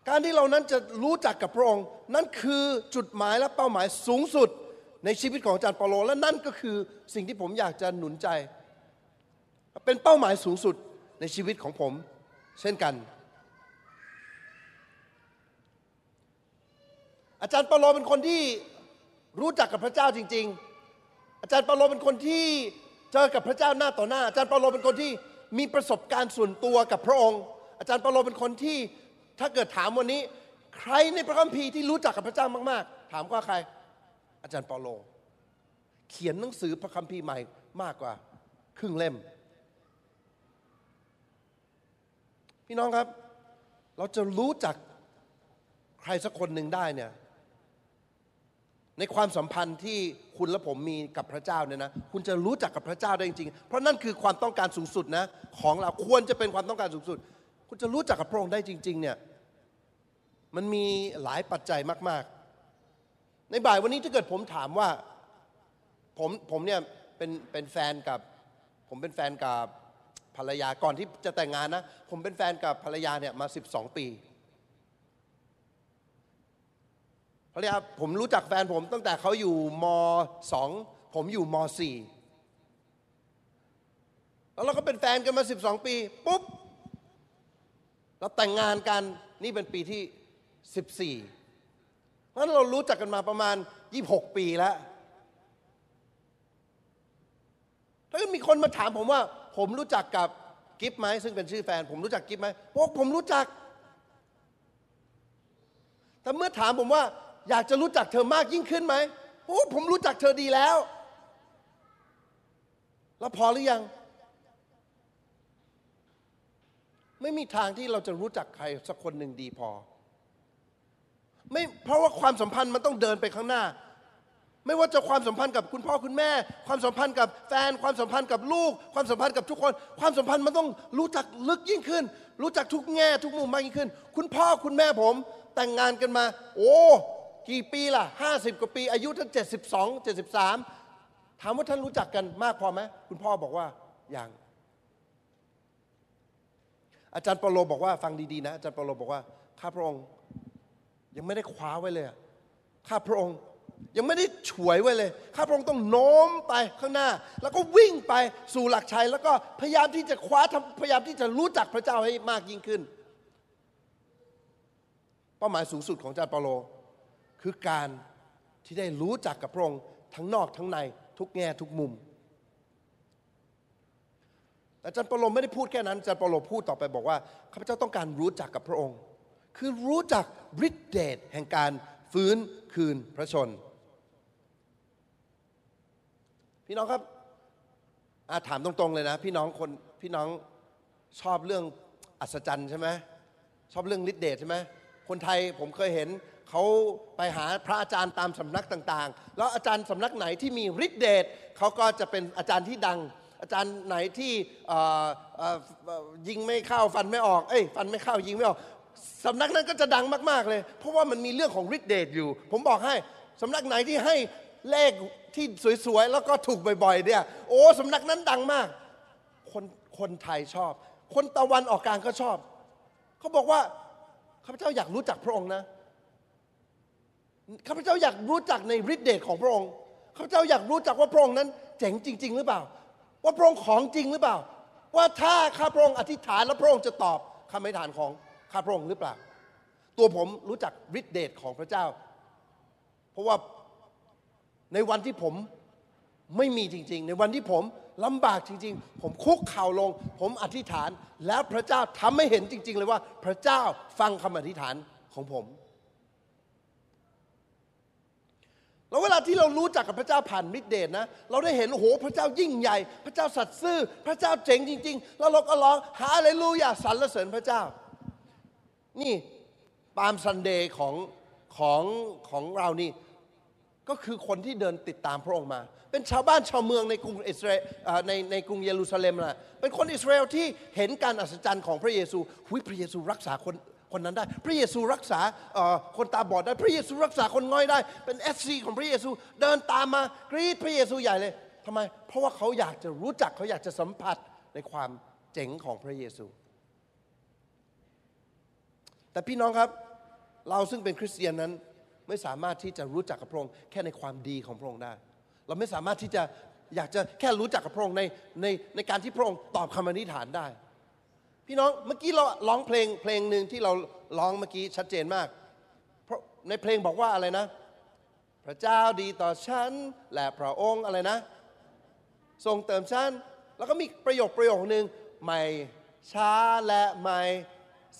การที่เรานั้นจะรู้จักกับพระองค์นั่นคือจุดหมายและเป้าหมายสูงสุดในชีวิตของอาจารย์เปาโลและนั่นก็คือสิ่งที่ผมอยากจะหนุนใจ เป็นเป้าหมายสูงสุด ในชีวิตของผมเช่นกัน อาจารย์เปาโลเป็นคนที่รู้จักกับพระเจ้าจริง ๆ อาจารย์เปาโลเป็นคนที่เจอกับพระเจ้าหน้าต่อหน้า อาจารย์เปาโลเป็นคนที่มีประสบการณ์ส่วนตัวกับพระองค์ อาจารย์เปาโลเป็นคนที่ถ้าเกิดถามวันนี้ ใครในพระคัมภีร์ที่รู้จักกับพระเจ้ามากๆ ถามว่าใคร อาจารย์เปาโล เขียนหนังสือพระคัมภีร์ใหม่มากกว่า ครึ่งเล่ม พี่น้องครับ เราจะรู้จักใครสักคนหนึ่งได้เนี่ย ในความสัมพันธ์ที่คุณและผมมีกับพระเจ้าเนี่ยนะ คุณจะรู้จักกับพระเจ้าได้จริงๆ เพราะนั่นคือความต้องการสูงสุดนะ ของเราควรจะเป็นความต้องการสูงสุด คุณจะรู้จักกับพระองค์ได้จริง ๆ เนี่ย มันมีหลายปัจจัยมาก ๆ ในบ่ายวันนี้ถ้าเกิดผมถามว่าผมผมเนี่ยเป็นเป็นแฟนกับ ผมเป็นแฟนกับ ภรรยาก่อนที่จะแต่งงานนะ ผมเป็นแฟนกับภรรยาเนี่ยมา 12 ปีภรรยาผมรู้จักแฟนผมตั้งแต่เขาอยู่มสองผมอยู่มสี่แล้วเราก็เป็นแฟนกันมา 12 ปี ปุ๊บ เราแต่งงานกันนี่เป็นปีที่ 14เพราะนั้นเรารู้จักกันมาประมาณ 26 ปีแล้วถ้ามีคนมาถามผมว่า ผมรู้จักกับกิฟไหมซึ่งเป็นชื่อแฟน ผมรู้จักกิฟไหมบอกผมรู้จัก แต่เมื่อถามผมว่า อยากจะรู้จักเธอมากยิ่งขึ้นไหมโอ้ผมรู้จักเธอดีแล้ว แล้วพอหรือยัง ไม่มีทางที่เราจะรู้จักใครสักคนหนึ่งดีพอ ไม่เพราะว่าความสัมพันธ์มันต้องเดินไปข้างหน้า ไม่ว่าจะความสัมพันธ์กับคุณพ่อคุณแม่ ความสัมพันธ์กับแฟน ความสัมพันธ์กับลูก ความสัมพันธ์กับทุกคน ความสัมพันธ์มันต้องรู้จักลึกยิ่งขึ้น รู้จักทุกแง่ทุกมุมมากยิ่งขึ้น คุณพ่อคุณแม่ผมแต่งงานกันมา โอ้กี่ปีล่ะห้าสิบกว่าปี อายุท่านเจ็ดสิบสองเจ็ดสิบสามถามว่าท่านรู้จักกันมากพอไหมคุณพ่อบอกว่าอย่าง อาจารย์เปโลบอกว่าฟังดีๆนะอาจารย์เปโลบอกว่าข้าพระองค์ยังไม่ได้คว้าไว้เลยข้าพระองค์ ยังไม่ได้ฉวยไว้เลย ข้าพระองค์ต้องโน้มไปข้างหน้า แล้วก็วิ่งไปสู่หลักชัย แล้วก็พยายามที่จะคว้าพยายามที่จะรู้จักพระเจ้าให้มากยิ่งขึ้น เป้าหมายสูงสุดของอาจารย์เปาโล คือการที่ได้รู้จักกับพระองค์ทั้งนอกทั้งในทุกแง่ทุกมุมแต่อาจารย์เปาโลไม่ได้พูดแค่นั้นอาจารย์เปาโลพูดต่อไปบอกว่าข้าพเจ้าต้องการรู้จักกับพระองค์ คือรู้จักฤทธิเดชแห่งการฟื้นคืนพระชน พี่น้องครับอาถามตรงๆเลยนะ พี่น้องคนพี่น้องชอบเรื่องอัศจรรย์ใช่ไหมชอบเรื่องฤทธิเดชใช่ไหมคนไทยผมเคยเห็นเขาไปหาพระอาจารย์ตามสำนักต่างๆ แล้วอาจารย์สำนักไหนที่มีฤทธิเดชเขาก็จะเป็นอาจารย์ที่ดัง อาจารย์ไหนที่ยิงไม่เข้าฟันไม่ออกเอ้ยฟันไม่เข้ายิงไม่ออกสำนักนั้นก็จะดังมากๆเลย เพราะว่ามันมีเรื่องของฤทธิเดชอยู่ ผมบอกให้สำนักไหนที่ให้ เลขที่สวยๆ แล้วก็ถูกบ่อยๆ เนี่ย โอ้สำนักนั้นดังมาก คนคนไทยชอบ คนตะวันออกกลางก็ชอบ เขาบอกว่าข้าพเจ้าอยากรู้จักพระองค์นะข้าพเจ้าอยากรู้จักในฤทธิเดชของพระองค์ข้าพเจ้าอยากรู้จักว่าพระองค์นั้น เจ๋งจริง ๆ หรือเปล่า ว่าพระองค์ของจริงหรือเปล่า ว่าถ้าข้าพระองค์อธิษฐานแล้วพระองค์จะตอบคำอธิษฐานของข้าพระองค์หรือเปล่า ตัวผมรู้จักฤทธิเดชของพระเจ้า เพราะว่า ในวันที่ผมไม่มีจริง ๆ ในวันที่ผมลำบากจริง ๆ ผมคุกเข่าลง ผมอธิษฐาน แล้วพระเจ้าทำให้เห็นจริง ๆ เลยว่า พระเจ้าฟังคำอธิษฐานของผม แล้วเวลาที่เรารู้จักกับพระเจ้าผ่านฤทธิเดชนะ เราได้เห็นโอ้โหพระเจ้ายิ่งใหญ่ พระเจ้าสัตย์ซื่อ พระเจ้าเจ๋งจริง ๆ แล้วเราก็ร้องหาอะไรลูยาสรรเสริญพระเจ้า นี่Palm Sunday ของของของเรานี่ ก็คือคนที่เดินติดตามพระองค์มา เป็นชาวบ้านชาวเมืองในกรุงอิสราเอลเอ่อในในกรุงเยรูซาเล็มนะเป็นคนอิสราเอลที่เห็นการอัศจรรย์ของพระเยซูหูยพระเยซูรักษาคนคนนั้นได้ พระเยซูรักษาคนตาบอดได้ พระเยซูรักษาคนง่อยได้ เป็น FC ของพระเยซูเดินตามมากรี๊ดพระเยซูใหญ่เลยทำไม เพราะว่าเขาอยากจะรู้จักเขาอยากจะสัมผัสในความเจ๋งของพระเยซู แต่พี่น้องครับ เราซึ่งเป็นคริสเตียนนั้น ไม่สามารถที่จะรู้จักกับพระองค์แค่ในความดีของพระองค์ได้ เราไม่สามารถที่จะอยากจะแค่รู้จักกับพระองค์ในในในการที่พระองค์ตอบคำอธิษฐานได้ พี่น้องเมื่อกี้เราร้องเพลงเพลงหนึ่งที่เราร้องเมื่อกี้ชัดเจนมาก เพราะในเพลงบอกว่าอะไรนะ พระเจ้าดีต่อฉันและพระองค์อะไรนะ ทรงเติมฉันแล้วก็มีประโยคประโยคหนึ่งไม่ช้าและไม่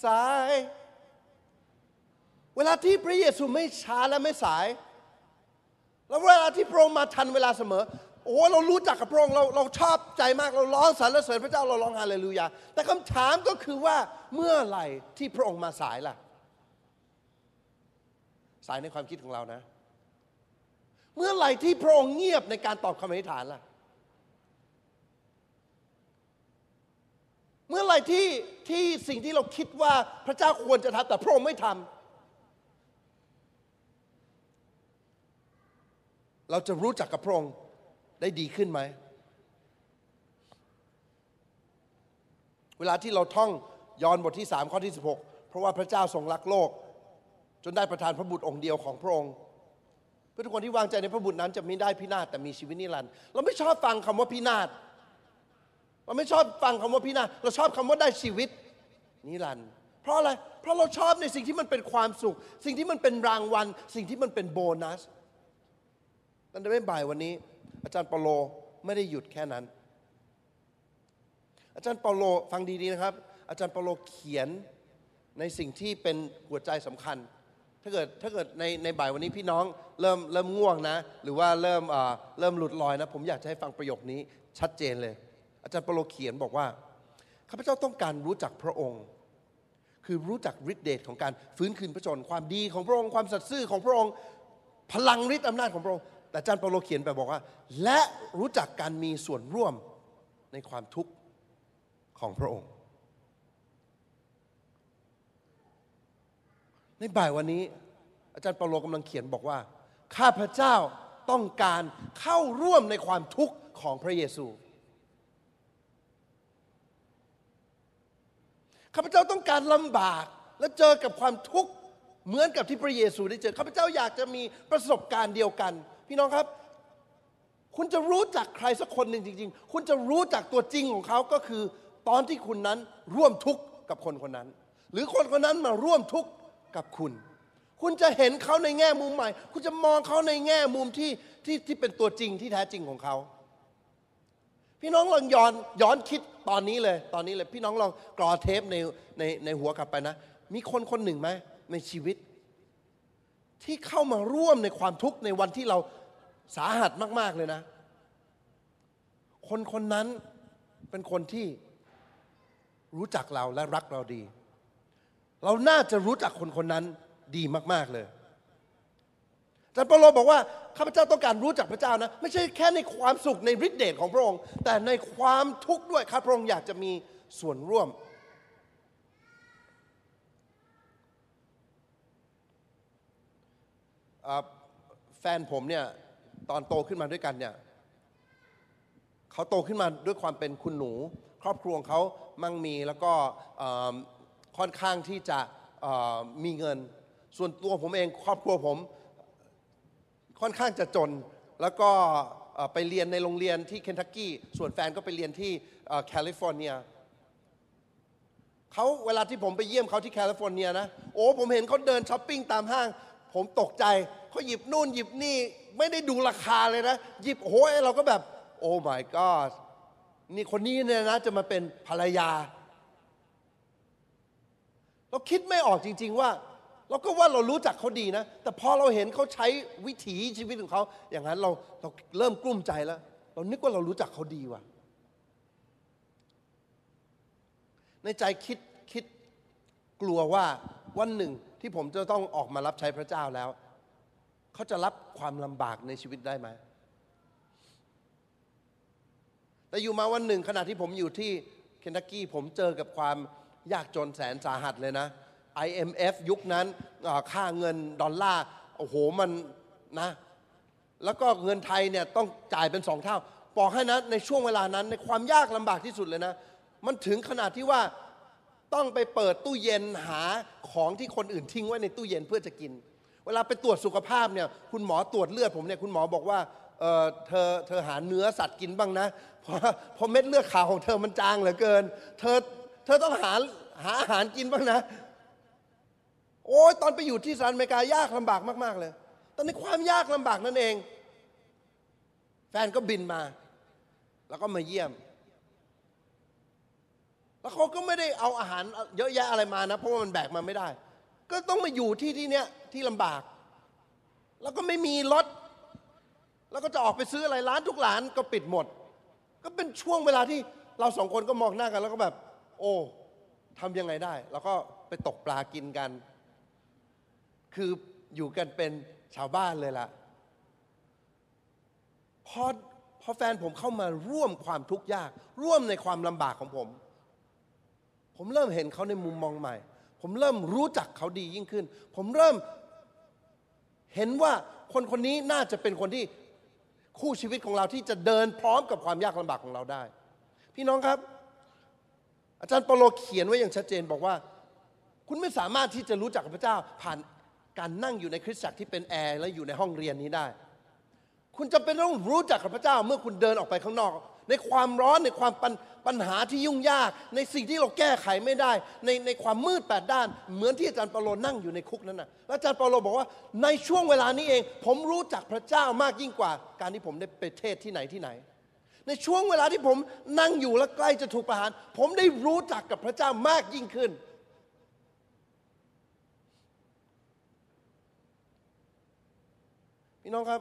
สาย เวลาที่พระเยซูไม่ช้าและไม่สาย แล้วเวลาที่พระองค์มาทันเวลาเสมอ โอ้เรารู้จักกับพระองค์เราเราชอบใจมากเราร้องสรรเสริญพระเจ้าเราร้องฮาเลลูยา แต่คำถามก็คือว่าเมื่อไหร่ที่พระองค์มาสายล่ะ สายในความคิดของเรานะ เมื่อไหร่ที่พระองค์เงียบในการตอบคำอธิษฐานล่ะ เมื่อไหร่ที่ที่สิ่งที่เราคิดว่าพระเจ้าควรจะทำแต่พระองค์ไม่ทำ เราจะรู้จักกับพระองค์ได้ดีขึ้นไหม เวลาที่เราท่องยอห์นบทที่ 3 ข้อที่ 16 เพราะว่าพระเจ้าทรงรักโลก จนได้ประทานพระบุตรองค์เดียวของพระองค์เพื่อทุกคนที่วางใจในพระบุตรนั้นจะไม่ได้พินาศแต่มีชีวิตนิรันดร์เราไม่ชอบฟังคำว่าพินาศเราไม่ชอบฟังคำว่าพินาศเราชอบคำว่าได้ชีวิตนิรันดร์เพราะอะไร เพราะเราชอบในสิ่งที่มันเป็นความสุข สิ่งที่มันเป็นรางวัล สิ่งที่มันเป็นโบนัส ตั้งแต่บ่ายวันนี้ อาจารย์เปาโลไม่ได้หยุดแค่นั้น อาจารย์เปาโลฟังดีๆนะครับ อาจารย์เปาโลเขียนในสิ่งที่เป็นหัวใจสำคัญ ถ้าเกิดถ้าเกิดในในบ่ายวันนี้พี่น้องเริ่มเริ่มง่วงนะ หรือว่าเริ่มเริ่มหลุดลอยนะ ผมอยากจะให้ฟังประโยคนี้ชัดเจนเลย อาจารย์เปาโลเขียนบอกว่าข้าพเจ้าต้องการรู้จักพระองค์ คือรู้จักฤทธิเดชของการฟื้นคืนพระชน ความดีของพระองค์ความสัตย์ซื่อของพระองค์ พลังฤทธิ์อำนาจของพระองค์ แต่อาจารย์เปาโลเขียนไปบอกว่า และรู้จักการมีส่วนร่วมในความทุกข์ของพระองค์ ในบ่ายวันนี้ อาจารย์เปาโลกำลังเขียนบอกว่า ข้าพเจ้าต้องการเข้าร่วมในความทุกข์ของพระเยซู ข้าพเจ้าต้องการลำบากและเจอกับความทุกข์เหมือนกับที่พระเยซูได้เจอ ข้าพเจ้าอยากจะมีประสบการณ์เดียวกัน พี่น้องครับ คุณจะรู้จักใครสักคนหนึ่งจริง ๆ คุณจะรู้จักตัวจริงของเขาก็คือ ตอนที่คุณนั้นร่วมทุกข์กับคนคนนั้น หรือคนคนนั้นมาร่วมทุกข์กับคุณ คุณจะเห็นเขาในแง่มุมใหม่ คุณจะมองเขาในแง่มุมที่ที่ที่เป็นตัวจริงที่แท้จริงของเขาพี่น้องลองย้อนย้อนคิดตอนนี้เลย ตอนนี้เลย พี่น้องลองกรอเทปในในในหัวกลับไปนะ มีคนคนหนึ่งไหมในชีวิต ที่เข้ามาร่วมในความทุกข์ในวันที่เราสาหัสมาก ๆ เลยนะ คนคนนั้นเป็นคนที่รู้จักเราและรักเราดี เราน่าจะรู้จักคนคนนั้นดีมาก ๆ เลยจารย์เปโลบอกว่าข้าพเจ้าต้องการรู้จักพระเจ้านะ ไม่ใช่แค่ในความสุขในฤทธิเดชของพระองค์ แต่ในความทุกข์ด้วยข้าพระองค์อยากจะมีส่วนร่วม อ่า แฟนผมเนี่ยตอนโตขึ้นมาด้วยกันเนี่ยเขาโตขึ้นมาด้วยความเป็นคุณหนู ครอบครัวเขามั่งมีแล้วก็ค่อนข้างที่จะมีเงิน ส่วนตัวผมเองครอบครัวผมค่อนข้างจะจนแล้วก็ไปเรียนในโรงเรียนที่เคนทักกี้ส่วนแฟนก็ไปเรียนที่แคลิฟอร์เนียเขาเวลาที่ผมไปเยี่ยมเขาที่แคลิฟอร์เนียนะ โอ้ผมเห็นเขาเดินช้อปปิ้งตามห้าง ผมตกใจ เขาหยิบนู่นหยิบนี่ไม่ได้ดูราคาเลยนะ หยิบโอ้ยเราก็แบบ oh my god นี่คนนี้เนี่ยนะจะมาเป็นภรรยา เราคิดไม่ออกจริง ๆ ว่า เราก็ว่าเรารู้จักเขาดีนะ แต่พอเราเห็นเขาใช้วิถีชีวิตของเขา อย่างนั้นเราเราเริ่มกลุ้มใจแล้ว เรานึกว่าเรารู้จักเขาดีว่ะในใจคิดคิดกลัวว่าวันหนึ่งที่ผมจะต้องออกมารับใช้พระเจ้าแล้ว เขาจะรับความลำบากในชีวิตได้ไหมแต่อยู่มาวันหนึ่งขณะที่ผมอยู่ที่เคนทักกี้ผมเจอกับความยากจนแสนสาหัสเลยนะ IMF ยุคนั้นค่าเงินดอลลาร์โอ้โหมันนะ แล้วก็เงินไทยเนี่ยต้องจ่ายเป็นสองเท่าบอกให้นะในช่วงเวลานั้นในความยากลำบากที่สุดเลยนะ มันถึงขนาดที่ว่าต้องไปเปิดตู้เย็นหาของที่คนอื่นทิ้งไว้ในตู้เย็นเพื่อจะกิน เวลาไปตรวจสุขภาพเนี่ยคุณหมอตรวจเลือดผมเนี่ยคุณหมอบอกว่าเออเธอเธอหาเนื้อสัตว์กินบ้างนะ เพราะเพราะเม็ดเลือดขาวของเธอมันจางเหลือเกิน เธอเธอต้องหาหาอาหารกินบ้างนะ โอ้ยตอนไปอยู่ที่สหรัฐอเมริกายากลำบากมาก ๆ เลย ตอนในความยากลำบากนั่นเอง แฟนก็บินมา แล้วก็มาเยี่ยม แล้วเขาก็ไม่ได้เอาอาหารเยอะแยะอะไรมานะ เพราะว่ามันแบกมาไม่ได้ ก็ต้องมาอยู่ที่ที่เนี้ยที่ลำบาก แล้วก็ไม่มีรถ แล้วก็จะออกไปซื้ออะไรร้านทุกร้านก็ปิดหมด ก็เป็นช่วงเวลาที่เราสองคนก็มองหน้ากัน แล้วก็แบบ โอ้ทำยังไงได้ แล้วก็ไปตกปลากินกัน คืออยู่กันเป็นชาวบ้านเลยล่ะพอพอแฟนผมเข้ามาร่วมความทุกข์ยาก ร่วมในความลำบากของผม ผมเริ่มเห็นเขาในมุมมองใหม่ ผมเริ่มรู้จักเขาดียิ่งขึ้น ผมเริ่มเห็นว่าคนคนนี้น่าจะเป็นคนที่คู่ชีวิตของเราที่จะเดินพร้อมกับความยากลำบากของเราได้ พี่น้องครับ อาจารย์เปโลเขียนไว้อย่างชัดเจนบอกว่า คุณไม่สามารถที่จะรู้จักพระเจ้าผ่านการนั่งอยู่ในคริสตจักรที่เป็นแอร์และอยู่ในห้องเรียนนี้ได้ คุณจะเป็นต้องรู้จักกับพระเจ้า เมื่อคุณเดินออกไปข้างนอก ในความร้อนในความปัญ ปัญหาที่ยุ่งยาก ในสิ่งที่เราแก้ไขไม่ได้ ในในความมืดแปดด้าน เหมือนที่อาจารย์เปาโลนั่งอยู่ในคุกนั้นนะแล้วอาจารย์เปาโลบอกว่า ในช่วงเวลานี้เอง ผมรู้จักพระเจ้ามากยิ่งกว่า การที่ผมได้ไปเทศที่ไหนที่ไหน ในช่วงเวลาที่ผมนั่งอยู่และใกล้จะถูกประหาร ผมได้รู้จักกับพระเจ้ามากยิ่งขึ้นพี่น้องครับ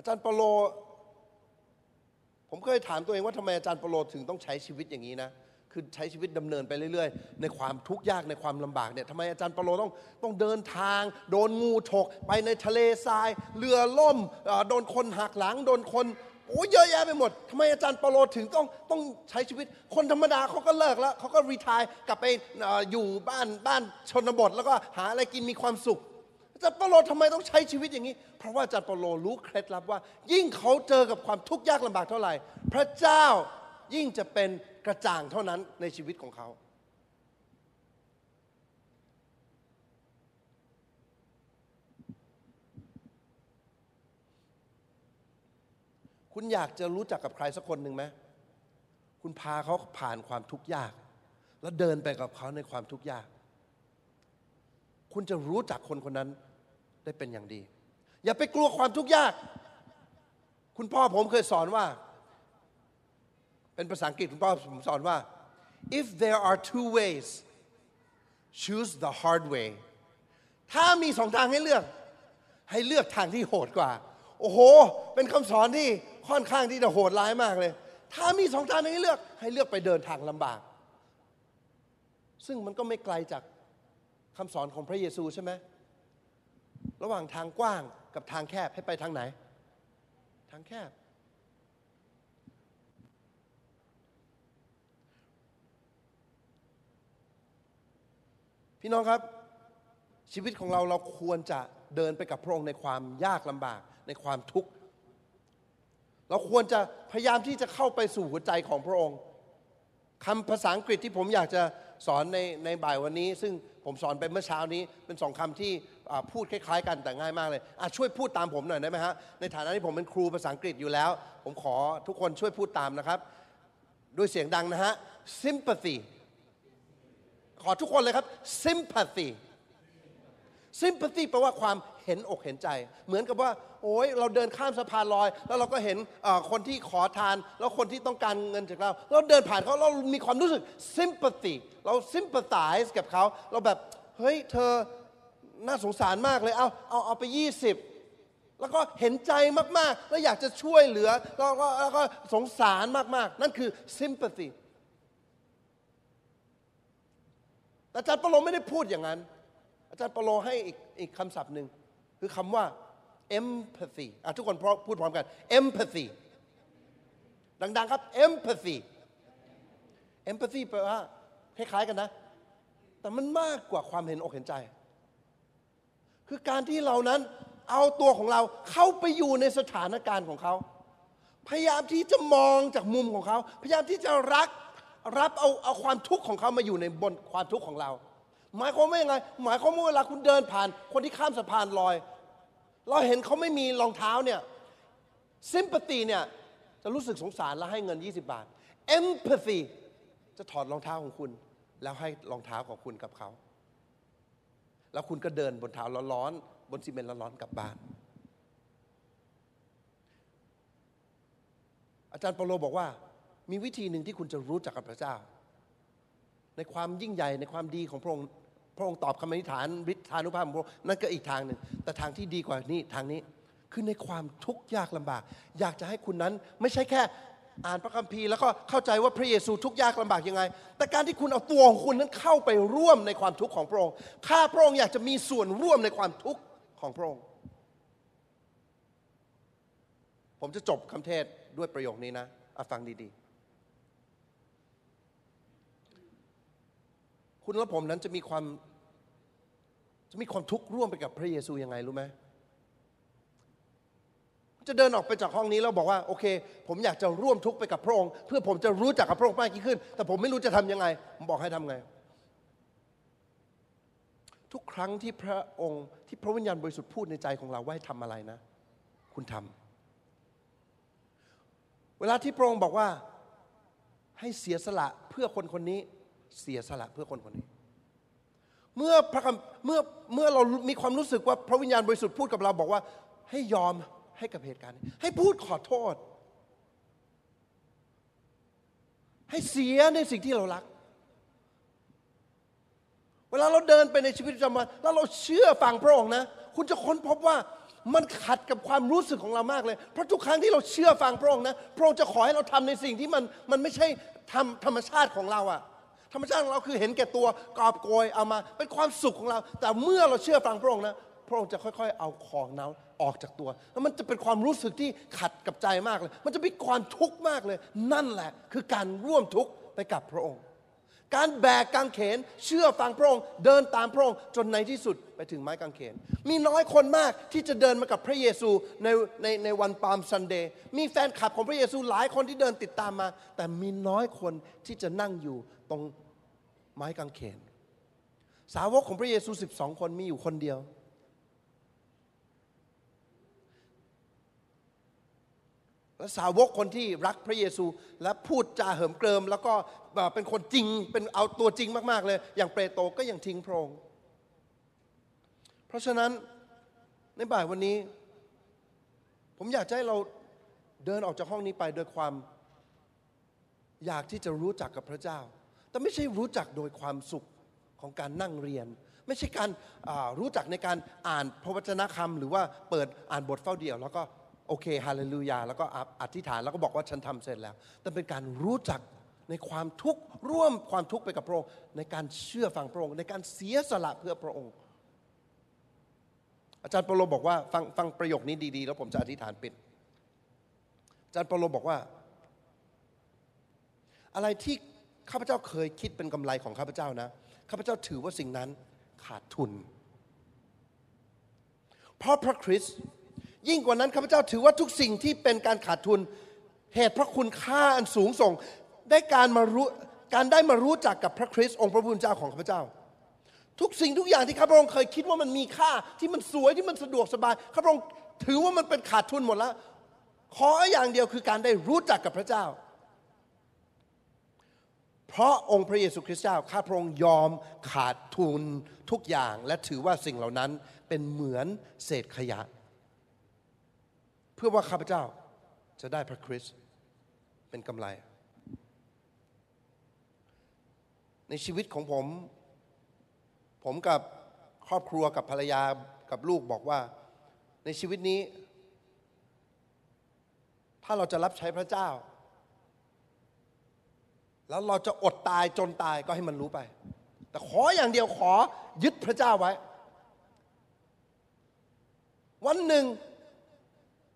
อาจารย์เปโล ผมเคยถามตัวเองว่าทำไมอาจารย์เปโลถึงต้องใช้ชีวิตอย่างนี้นะ คือใช้ชีวิตดำเนินไปเรื่อยๆ ในความทุกข์ยากในความลำบากเนี่ยทำไมอาจารย์เปโลต้องต้องเดินทาง โดนงูฉกไปในทะเลทราย เรือล่มโดนคนหักหลังโดนคนโอ้เยอะแยะไปหมดทำไมอาจารย์เปโลถึงต้องต้องใช้ชีวิต คนธรรมดาเขาก็เลิกแล้วเขาก็รีทายกลับไปอยู่บ้านบ้านชนบท แล้วก็หาอะไรกินมีความสุข จารย์เปาโลทำไมต้องใช้ชีวิตอย่างนี้ เพราะว่าจารย์เปาโลรู้เคล็ดลับว่า ยิ่งเขาเจอกับความทุกข์ยากลำบากเท่าไหร่ พระเจ้ายิ่งจะเป็นกระจ่างเท่านั้นในชีวิตของเขา คุณอยากจะรู้จักกับใครสักคนหนึ่งไหมคุณพาเขาผ่านความทุกข์ยาก แล้วเดินไปกับเขาในความทุกข์ยาก คุณจะรู้จักคนคนนั้น ได้เป็นอย่างดี อย่าไปกลัวความทุกข์ยาก คุณพ่อผมเคยสอนว่า เป็นภาษาอังกฤษคุณพ่อผมสอนว่า if there are two ways choose the hard way ถ้ามีสองทางให้เลือก ให้เลือกทางที่โหดกว่า โอ้โห เป็นคำสอนที่ค่อนข้างที่จะโหดร้ายมากเลย ถ้ามีสองทางให้เลือก ให้เลือกไปเดินทางลำบาก ซึ่งมันก็ไม่ไกลจากคำสอนของพระเยซูใช่ไหม ระหว่างทางกว้างกับทางแคบให้ไปทางไหน ทางแคบ พี่น้องครับชีวิตของเราเราควรจะเดินไปกับพระองค์ในความยากลำบากในความทุกข์ เราควรจะพยายามที่จะเข้าไปสู่หัวใจของพระองค์คำภาษาอังกฤษที่ผมอยากจะสอนในในบ่ายวันนี้ ซึ่งผมสอนไปเมื่อเช้านี้เป็นสองคำที่ พูดคล้ายๆกันแต่ง่ายมากเลยช่วยพูดตามผมหน่อยได้ไหมฮะในฐานะที่ผมเป็นครูภาษาอังกฤษอยู่แล้ว ผมขอทุกคนช่วยพูดตามนะครับด้วยเสียงดังนะฮะ sympathy ขอทุกคนเลยครับ sympathy sympathy แปลว่าความเห็นอกเห็นใจ เหมือนกับว่า โอ้ยเราเดินข้ามสะพานลอย แล้วเราก็เห็นคนที่ขอทาน แล้วคนที่ต้องการเงินจากเรา เราเดินผ่านเขาเรามีความรู้สึก sympathy เรา sympathize กับเขา เราแบบ เฮ้ย เธอ น่าสงสารมากเลย เอาเอาเอาไป 20 แล้วก็เห็นใจมากๆ แล้วอยากจะช่วยเหลือ แล้วก็แล้วก็สงสารมากๆ นั่นคือ sympathy แต่อาจารย์ปโลไม่ได้พูดอย่างนั้น อาจารย์ปโลให้อีกอีกคำศัพท์หนึ่งคือคำว่า empathy อะทุกคนพูดพร้อมกัน empathy ดังๆครับ empathy empathy แปลว่าคล้ายๆกันนะ แต่มันมากกว่าความเห็นอกเห็นใจ คือการที่เรานั้นเอาตัวของเราเข้าไปอยู่ในสถานการณ์ของเขา พยายามที่จะมองจากมุมของเขา พยายามที่จะรักรับเอาเอาความทุกข์ของเขามาอยู่ในบนความทุกข์ของเรา หมายความว่ายังไง หมายความว่าเวลาคุณเดินผ่าน คนที่ข้ามสะพานลอย เราเห็นเขาไม่มีรองเท้าเนี่ย sympathy เนี่ยจะรู้สึกสงสารแล้วให้เงิน 20 บาท empathy จะถอดรองเท้าของคุณ แล้วให้รองเท้าของคุณกับเขา แล้วคุณก็เดินบนเท้าร้อนๆบนซีเมนต์ร้อนๆกลับบ้าน อาจารย์เปโลบอกว่า มีวิธีหนึ่งที่คุณจะรู้จักกับพระเจ้า ในความยิ่งใหญ่ในความดีของพระองค์พระองค์ตอบคำอธิษฐานฤทธานุภาพของพระองค์นั่นก็อีกทางหนึ่ง แต่ทางที่ดีกว่านี้ทางนี้คือในความทุกข์ยากลำบาก อยากจะให้คุณนั้นไม่ใช่แค่ อ่านพระคัมภีร์แล้วก็เข้าใจว่าพระเยซูทุกยากลำบากยังไง แต่การที่คุณเอาตัวของคุณนั้นเข้าไปร่วมในความทุกข์ของพระองค์ ข้าพระองค์อยากจะมีส่วนร่วมในความทุกข์ของพระองค์ ผมจะจบคำเทศด้วยประโยคนี้นะอะฟังดีๆ คุณและผมนั้นจะมีความจะมีความทุกข์ร่วมไปกับพระเยซูยังไงรู้ไหม จะเดินออกไปจากห้องนี้แล้วบอกว่าโอเค ผมอยากจะร่วมทุกข์ไปกับพระองค์ เพื่อผมจะรู้จักกับพระองค์มากยิ่งขึ้น แต่ผมไม่รู้จะทำยังไงผมบอกให้ทำไง ทุกครั้งที่พระองค์ที่พระวิญญาณบริสุทธิ์พูดในใจของเราว่าให้ทำอะไรนะ คุณทำเวลาที่พระองค์บอกว่าให้เสียสละเพื่อคนคนนี้ เสียสละเพื่อคนคนนี้ เมื่อพระเมื่อเมื่อเรามีความรู้สึกว่าพระวิญญาณบริสุทธิ์พูดกับเราบอกว่าให้ยอม ให้กับเหตุการณ์ ให้พูดขอโทษ ให้เสียในสิ่งที่เรารัก เวลาเราเดินไปในชีวิตประจำวันแล้วเราเชื่อฟังพระองค์นะ คุณจะค้นพบว่ามันขัดกับความรู้สึกของเรามากเลย เพราะทุกครั้งที่เราเชื่อฟังพระองค์นะ พระองค์จะขอให้เราทำในสิ่งที่มันมันไม่ใช่ทำธรรมชาติของเราอะธรรมชาติของเราคือเห็นแก่ตัวกอบโกยเอามา เป็นความสุขของเรา แต่เมื่อเราเชื่อฟังพระองค์นะ พระองค์จะค่อยๆ เอาของนั้น ออกจากตัว แล้วมันจะเป็นความรู้สึกที่ขัดกับใจมากเลย มันจะเป็นความทุกข์มากเลย นั่นแหละ คือการร่วมทุกข์ไปกับพระองค์ การแบกกางเขนเชื่อฟังพระองค์ เดินตามพระองค์จนในที่สุดไปถึงไม้กางเขน มีน้อยคนมากที่จะเดินมากับพระเยซูในในในวันปาล์มซันเดย์มีแฟนคลับของพระเยซูหลายคนที่เดินติดตามมา แต่มีน้อยคนที่จะนั่งอยู่ตรงไม้กางเขน สาวกของพระเยซู 12 คนมีอยู่คนเดียว และสาวกคนที่รักพระเยซู และพูดจาเหิมเกริม แล้วก็เป็นคนจริงเป็นเอาตัวจริงมากๆเลย อย่างเปโตรก็ยังทิ้งพระองค์เพราะฉะนั้นในบ่ายวันนี้ ผมอยากให้เราเดินออกจากห้องนี้ไปโดยความ อยากที่จะรู้จักกับพระเจ้า แต่ไม่ใช่รู้จักโดยความสุขของการนั่งเรียน ไม่ใช่การรู้จักในการอ่านพระวจนะคำหรือว่าเปิดอ่านบทเฝ้าเดี่ยว แล้วก็ โอเคฮาเลลูยาแล้วก็อธิษฐานแล้วก็บอกว่าฉันทำเสร็จแล้ว แต่เป็นการรู้จักในความทุกข์ร่วมความทุกข์ไปกับพระองค์ในการเชื่อฟังพระองค์ในการเสียสละเพื่อพระองค์ อาจารย์เปโลบอกว่าฟังฟังประโยคนี้ดี ๆ แล้วผมจะอธิษฐานปิด อาจารย์เปโลบอกว่า อะไรที่ข้าพเจ้าเคยคิดเป็นกำไรของข้าพเจ้านะข้าพเจ้าถือว่าสิ่งนั้นขาดทุน เพราะพระคริสต์ ยิ่งกว่านั้นข้าพเจ้าถือว่าทุกสิ่งที่เป็นการขาดทุน เหตุพระคุณค่าอันสูงส่ง ได้การมารู้การได้มารู้จักกับพระคริสต์องค์พระผู้เป็นเจ้าของข้าพเจ้า ทุกสิ่งทุกอย่างที่ข้าพระองค์เคยคิดว่ามันมีค่าที่มันสวยที่มันสะดวกสบายข้าพระองค์ถือว่ามันเป็นขาดทุนหมดแล้ว ขออย่างเดียวคือการได้รู้จักกับพระเจ้า เพราะองค์พระเยซูคริสต์เจ้าข้าพระองค์ยอมขาดทุนทุกอย่าง และถือว่าสิ่งเหล่านั้นเป็นเหมือนเศษขยะ พื่อว่าข้าพเจ้าจะได้พระคริสต์เป็นกำไร ในชีวิตของผม ผมกับครอบครัวกับภรรยากับลูกบอกว่า ในชีวิตนี้ ถ้าเราจะรับใช้พระเจ้า แล้วเราจะอดตายจนตายก็ให้มันรู้ไป แต่ขออย่างเดียวขอยึดพระเจ้าไว้ วันหนึ่ง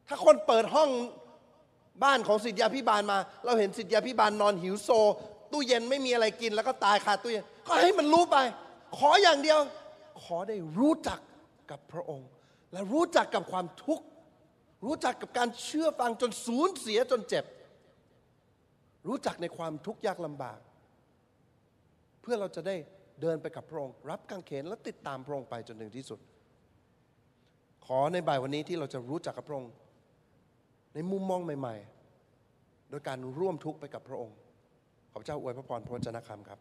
ถ้าคนเปิดห้องบ้านของสิทธยาพิบาลมา เราเห็นสิทธยาพิบาลนอนหิวโซ ตู้เย็นไม่มีอะไรกินแล้วก็ตายคาตู้เย็นก็ให้มันรู้ไป ขออย่างเดียว ขอได้รู้จักกับพระองค์ และรู้จักกับความทุกข์รู้จักกับการเชื่อฟังจนสูญเสียจนเจ็บ รู้จักในความทุกข์ยากลำบาก เพื่อเราจะได้เดินไปกับพระองค์ รับกางเขนและติดตามพระองค์ไปจนถึงที่สุด ขอในบ่ายวันนี้ที่เราจะรู้จักกับพระองค์ ในมุมมองใหม่ ๆ โดยการร่วมทุกข์ไปกับพระองค์ขอพระเจ้าอวยพระพรพระวจนะคำครับ